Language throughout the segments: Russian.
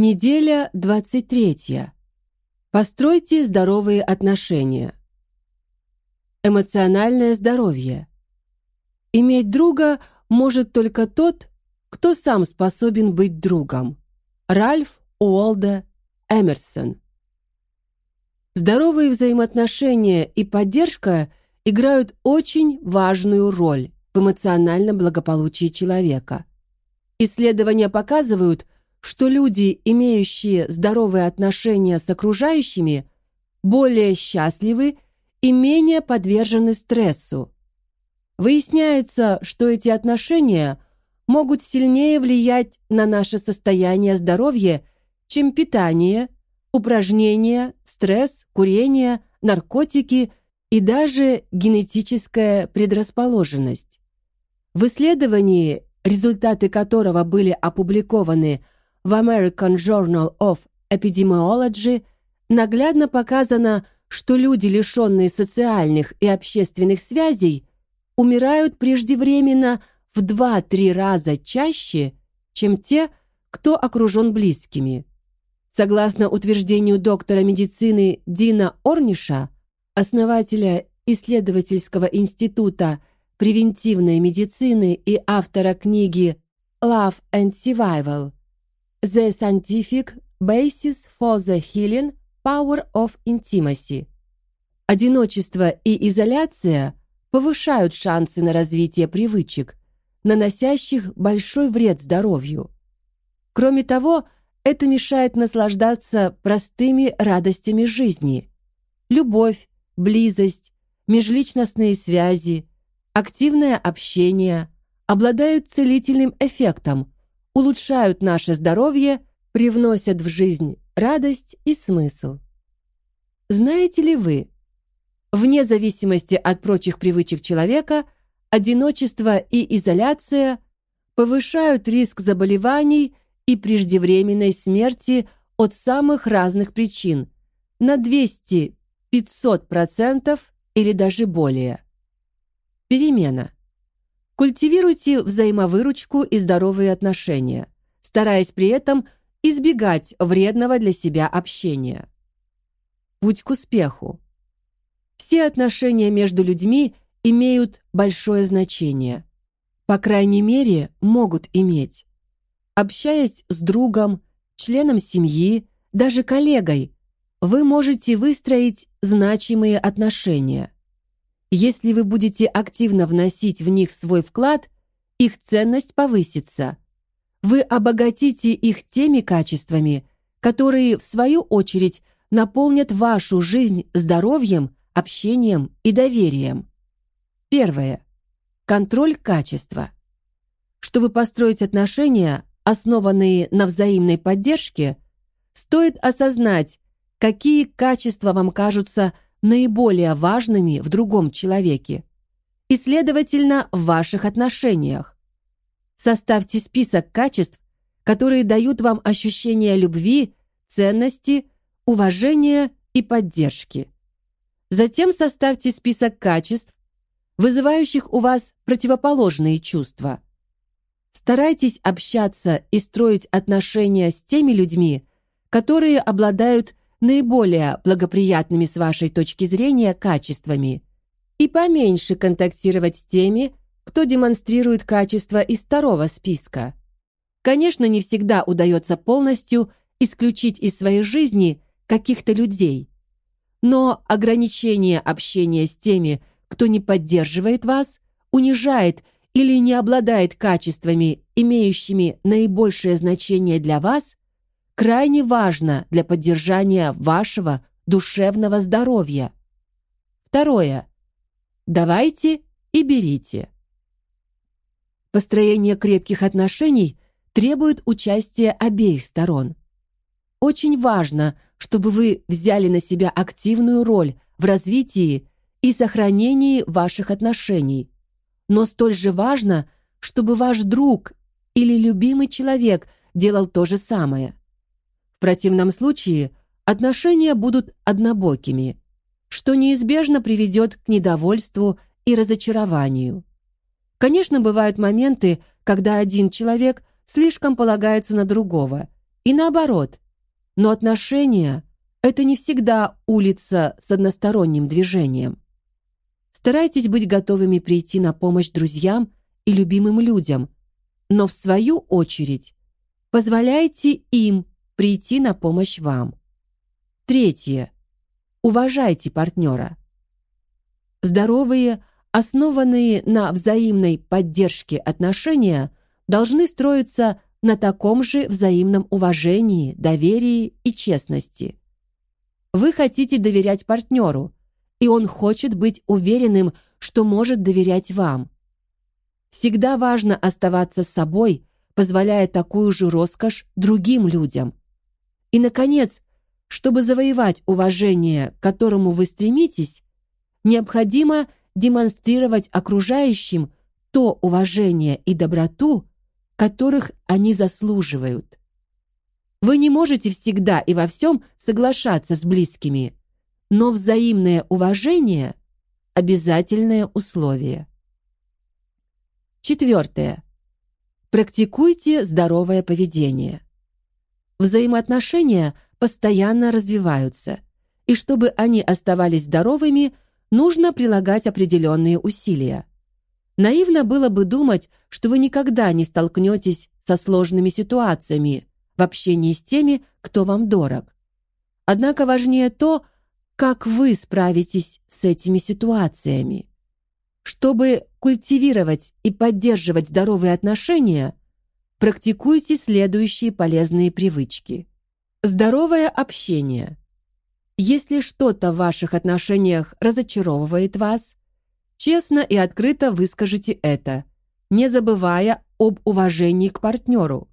Неделя 23. Постройте здоровые отношения. Эмоциональное здоровье. Иметь друга может только тот, кто сам способен быть другом. Ральф Уолда Эмерсон. Здоровые взаимоотношения и поддержка играют очень важную роль в эмоциональном благополучии человека. Исследования показывают, что люди, имеющие здоровые отношения с окружающими, более счастливы и менее подвержены стрессу. Выясняется, что эти отношения могут сильнее влиять на наше состояние здоровья, чем питание, упражнения, стресс, курение, наркотики и даже генетическая предрасположенность. В исследовании, результаты которого были опубликованы в American Journal of Epidemiology наглядно показано, что люди, лишенные социальных и общественных связей, умирают преждевременно в 2-3 раза чаще, чем те, кто окружен близкими. Согласно утверждению доктора медицины Дина Орниша, основателя исследовательского института превентивной медицины и автора книги Love and Survival, The Scientific Basis for the Healing Power of Intimacy. Одиночество и изоляция повышают шансы на развитие привычек, наносящих большой вред здоровью. Кроме того, это мешает наслаждаться простыми радостями жизни. Любовь, близость, межличностные связи, активное общение обладают целительным эффектом – улучшают наше здоровье, привносят в жизнь радость и смысл. Знаете ли вы, вне зависимости от прочих привычек человека, одиночество и изоляция повышают риск заболеваний и преждевременной смерти от самых разных причин на 200-500% или даже более. Перемена. Культивируйте взаимовыручку и здоровые отношения, стараясь при этом избегать вредного для себя общения. Путь к успеху. Все отношения между людьми имеют большое значение. По крайней мере, могут иметь. Общаясь с другом, членом семьи, даже коллегой, вы можете выстроить значимые отношения – если вы будете активно вносить в них свой вклад, их ценность повысится. Вы обогатите их теми качествами, которые, в свою очередь, наполнят вашу жизнь здоровьем, общением и доверием. Первое. Контроль качества. Чтобы построить отношения, основанные на взаимной поддержке, стоит осознать, какие качества вам кажутся наиболее важными в другом человеке и, следовательно, в ваших отношениях. Составьте список качеств, которые дают вам ощущение любви, ценности, уважения и поддержки. Затем составьте список качеств, вызывающих у вас противоположные чувства. Старайтесь общаться и строить отношения с теми людьми, которые обладают наиболее благоприятными с вашей точки зрения качествами и поменьше контактировать с теми, кто демонстрирует качества из второго списка. Конечно, не всегда удается полностью исключить из своей жизни каких-то людей, но ограничение общения с теми, кто не поддерживает вас, унижает или не обладает качествами, имеющими наибольшее значение для вас, крайне важно для поддержания вашего душевного здоровья. Второе. Давайте и берите. Построение крепких отношений требует участия обеих сторон. Очень важно, чтобы вы взяли на себя активную роль в развитии и сохранении ваших отношений. Но столь же важно, чтобы ваш друг или любимый человек делал то же самое. В противном случае отношения будут однобокими, что неизбежно приведет к недовольству и разочарованию. Конечно, бывают моменты, когда один человек слишком полагается на другого, и наоборот. Но отношения — это не всегда улица с односторонним движением. Старайтесь быть готовыми прийти на помощь друзьям и любимым людям, но в свою очередь позволяйте им прийти на помощь вам. Третье. Уважайте партнера. Здоровые, основанные на взаимной поддержке отношения должны строиться на таком же взаимном уважении, доверии и честности. Вы хотите доверять партнеру, и он хочет быть уверенным, что может доверять вам. Всегда важно оставаться собой, позволяя такую же роскошь другим людям. И, наконец, чтобы завоевать уважение, к которому вы стремитесь, необходимо демонстрировать окружающим то уважение и доброту, которых они заслуживают. Вы не можете всегда и во всем соглашаться с близкими, но взаимное уважение – обязательное условие. Четвертое. Практикуйте здоровое поведение. Взаимоотношения – постоянно развиваются, и чтобы они оставались здоровыми, нужно прилагать определенные усилия. Наивно было бы думать, что вы никогда не столкнетесь со сложными ситуациями в общении с теми, кто вам дорог. Однако важнее то, как вы справитесь с этими ситуациями. Чтобы культивировать и поддерживать здоровые отношения, практикуйте следующие полезные привычки. Здоровое общение. Если что-то в ваших отношениях разочаровывает вас, честно и открыто выскажите это, не забывая об уважении к партнеру.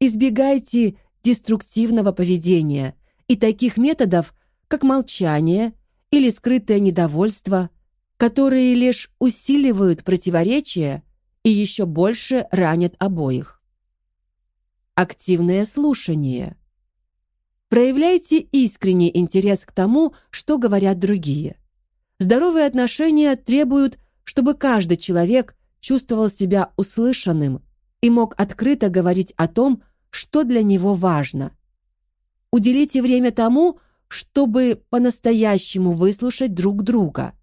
Избегайте деструктивного поведения и таких методов, как молчание или скрытое недовольство, которые лишь усиливают противоречия и еще больше ранят обоих. Активное слушание – Проявляйте искренний интерес к тому, что говорят другие. Здоровые отношения требуют, чтобы каждый человек чувствовал себя услышанным и мог открыто говорить о том, что для него важно. Уделите время тому, чтобы по-настоящему выслушать друг друга.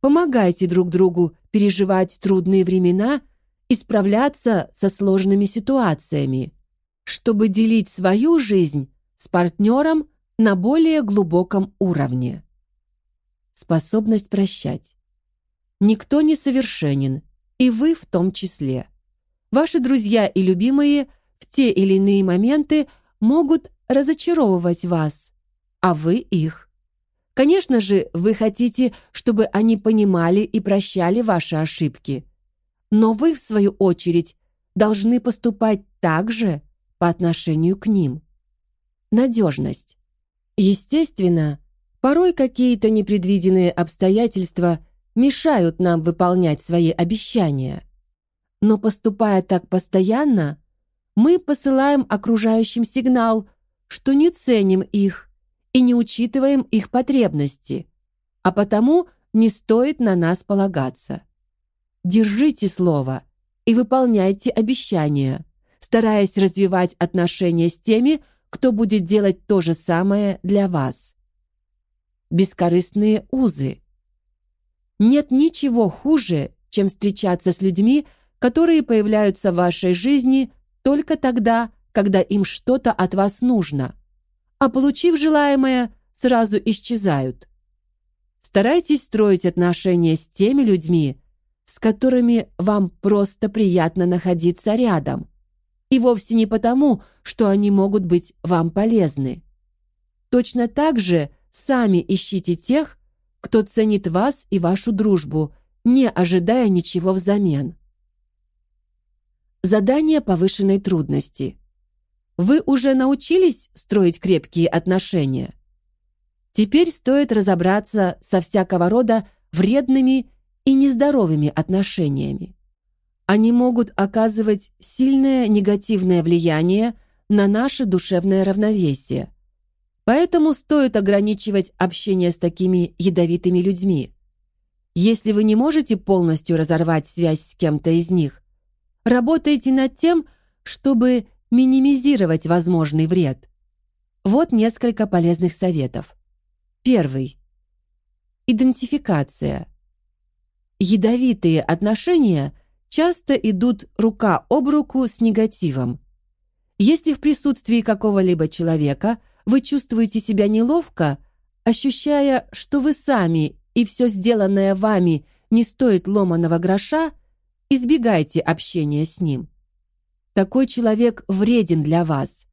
Помогайте друг другу переживать трудные времена и справляться со сложными ситуациями, чтобы делить свою жизнь с партнером на более глубоком уровне. Способность прощать. Никто не совершенен, и вы в том числе. Ваши друзья и любимые в те или иные моменты могут разочаровывать вас, а вы их. Конечно же, вы хотите, чтобы они понимали и прощали ваши ошибки. Но вы, в свою очередь, должны поступать так же по отношению к ним надежность. Естественно, порой какие-то непредвиденные обстоятельства мешают нам выполнять свои обещания. Но поступая так постоянно, мы посылаем окружающим сигнал, что не ценим их и не учитываем их потребности, а потому не стоит на нас полагаться. Держите слово и выполняйте обещания, стараясь развивать отношения с теми, кто будет делать то же самое для вас. Бескорыстные узы. Нет ничего хуже, чем встречаться с людьми, которые появляются в вашей жизни только тогда, когда им что-то от вас нужно, а получив желаемое, сразу исчезают. Старайтесь строить отношения с теми людьми, с которыми вам просто приятно находиться рядом, и вовсе не потому, что они могут быть вам полезны. Точно так же сами ищите тех, кто ценит вас и вашу дружбу, не ожидая ничего взамен. Задание повышенной трудности. Вы уже научились строить крепкие отношения? Теперь стоит разобраться со всякого рода вредными и нездоровыми отношениями. они могут оказывать сильное негативное влияние на наше душевное равновесие. Поэтому стоит ограничивать общение с такими ядовитыми людьми. Если вы не можете полностью разорвать связь с кем-то из них, работайте над тем, чтобы минимизировать возможный вред. Вот несколько полезных советов. Первый. Идентификация. Ядовитые отношения часто идут рука об руку с негативом. Если в присутствии какого-либо человека вы чувствуете себя неловко, ощущая, что вы сами и все сделанное вами не стоит ломаного гроша, избегайте общения с ним. Такой человек вреден для вас.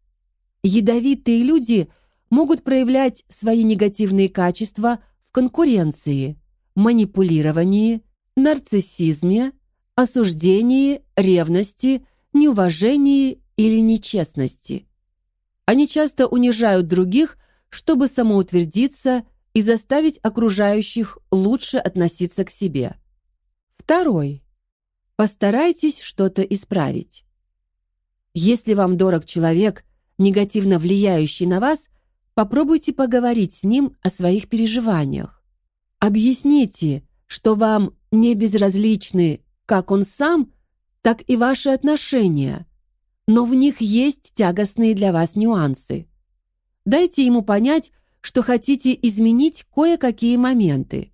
Ядовитые люди могут проявлять свои негативные качества в конкуренции, манипулировании, нарциссизме, осуждении, ревности, неуважении или нечестности. Они часто унижают других, чтобы самоутвердиться и заставить окружающих лучше относиться к себе. Второй. Постарайтесь что-то исправить. Если вам дорог человек, негативно влияющий на вас, попробуйте поговорить с ним о своих переживаниях. Объясните, что вам не безразличны как он сам, так и ваши отношения, но в них есть тягостные для вас нюансы. Дайте ему понять, что хотите изменить кое-какие моменты.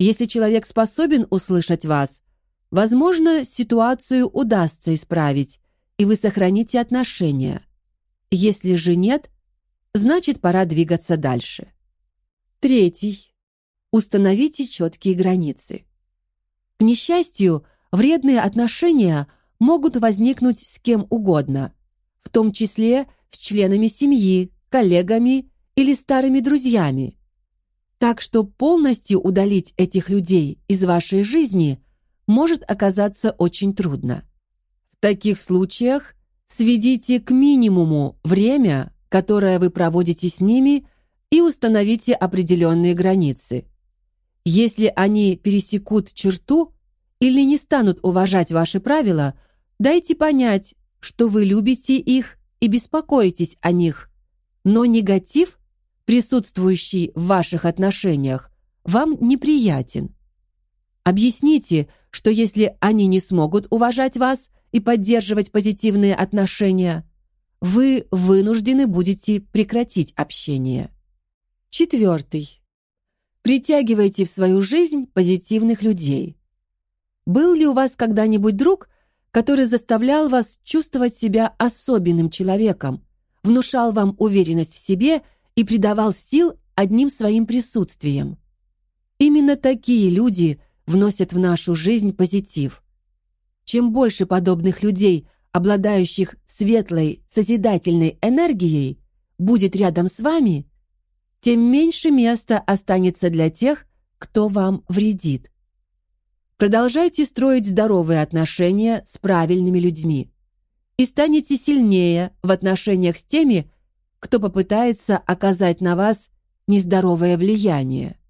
Если человек способен услышать вас, возможно, ситуацию удастся исправить, и вы сохраните отношения. Если же нет, значит, пора двигаться дальше. Третий. Установите четкие границы. К несчастью, вредные отношения могут возникнуть с кем угодно, в том числе с членами семьи, коллегами или старыми друзьями. Так что полностью удалить этих людей из вашей жизни может оказаться очень трудно. Таких случаях сведите к минимуму время, которое вы проводите с ними, и установите определенные границы. Если они пересекут черту или не станут уважать ваши правила, дайте понять, что вы любите их и беспокоитесь о них. Но негатив присутствующий в ваших отношениях, вам неприятен. Объясните, что если они не смогут уважать вас и поддерживать позитивные отношения, вы вынуждены будете прекратить общение. Четвертый. Притягивайте в свою жизнь позитивных людей. Был ли у вас когда-нибудь друг, который заставлял вас чувствовать себя особенным человеком, внушал вам уверенность в себе и придавал сил одним своим присутствием. Именно такие люди вносят в нашу жизнь позитив. Чем больше подобных людей, обладающих светлой, созидательной энергией, будет рядом с вами, тем меньше места останется для тех, кто вам вредит. Продолжайте строить здоровые отношения с правильными людьми и станете сильнее в отношениях с теми, кто попытается оказать на вас нездоровое влияние.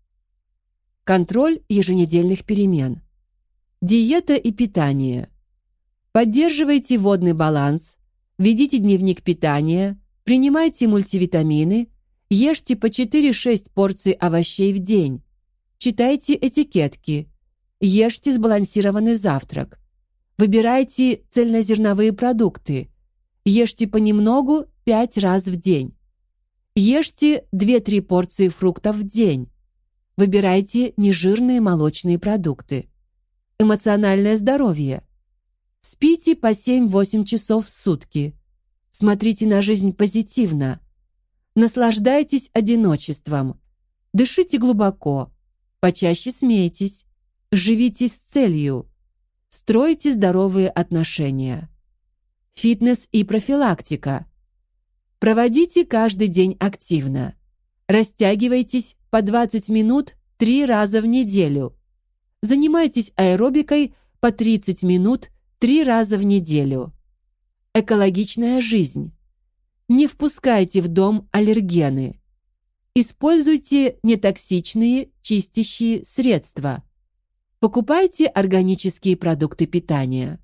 Контроль еженедельных перемен. Диета и питание. Поддерживайте водный баланс, ведите дневник питания, принимайте мультивитамины, ешьте по 4-6 порций овощей в день, читайте этикетки, ешьте сбалансированный завтрак, выбирайте цельнозерновые продукты, ешьте понемногу пять раз в день. Ешьте 2-3 порции фруктов в день. Выбирайте нежирные молочные продукты. Эмоциональное здоровье. Спите по 7-8 часов в сутки. Смотрите на жизнь позитивно. Наслаждайтесь одиночеством. Дышите глубоко. Почаще смейтесь. Живите с целью. Стройте здоровые отношения. Фитнес и профилактика. Проводите каждый день активно. Растягивайтесь по 20 минут 3 раза в неделю. Занимайтесь аэробикой по 30 минут 3 раза в неделю. Экологичная жизнь. Не впускайте в дом аллергены. Используйте нетоксичные чистящие средства. Покупайте органические продукты питания.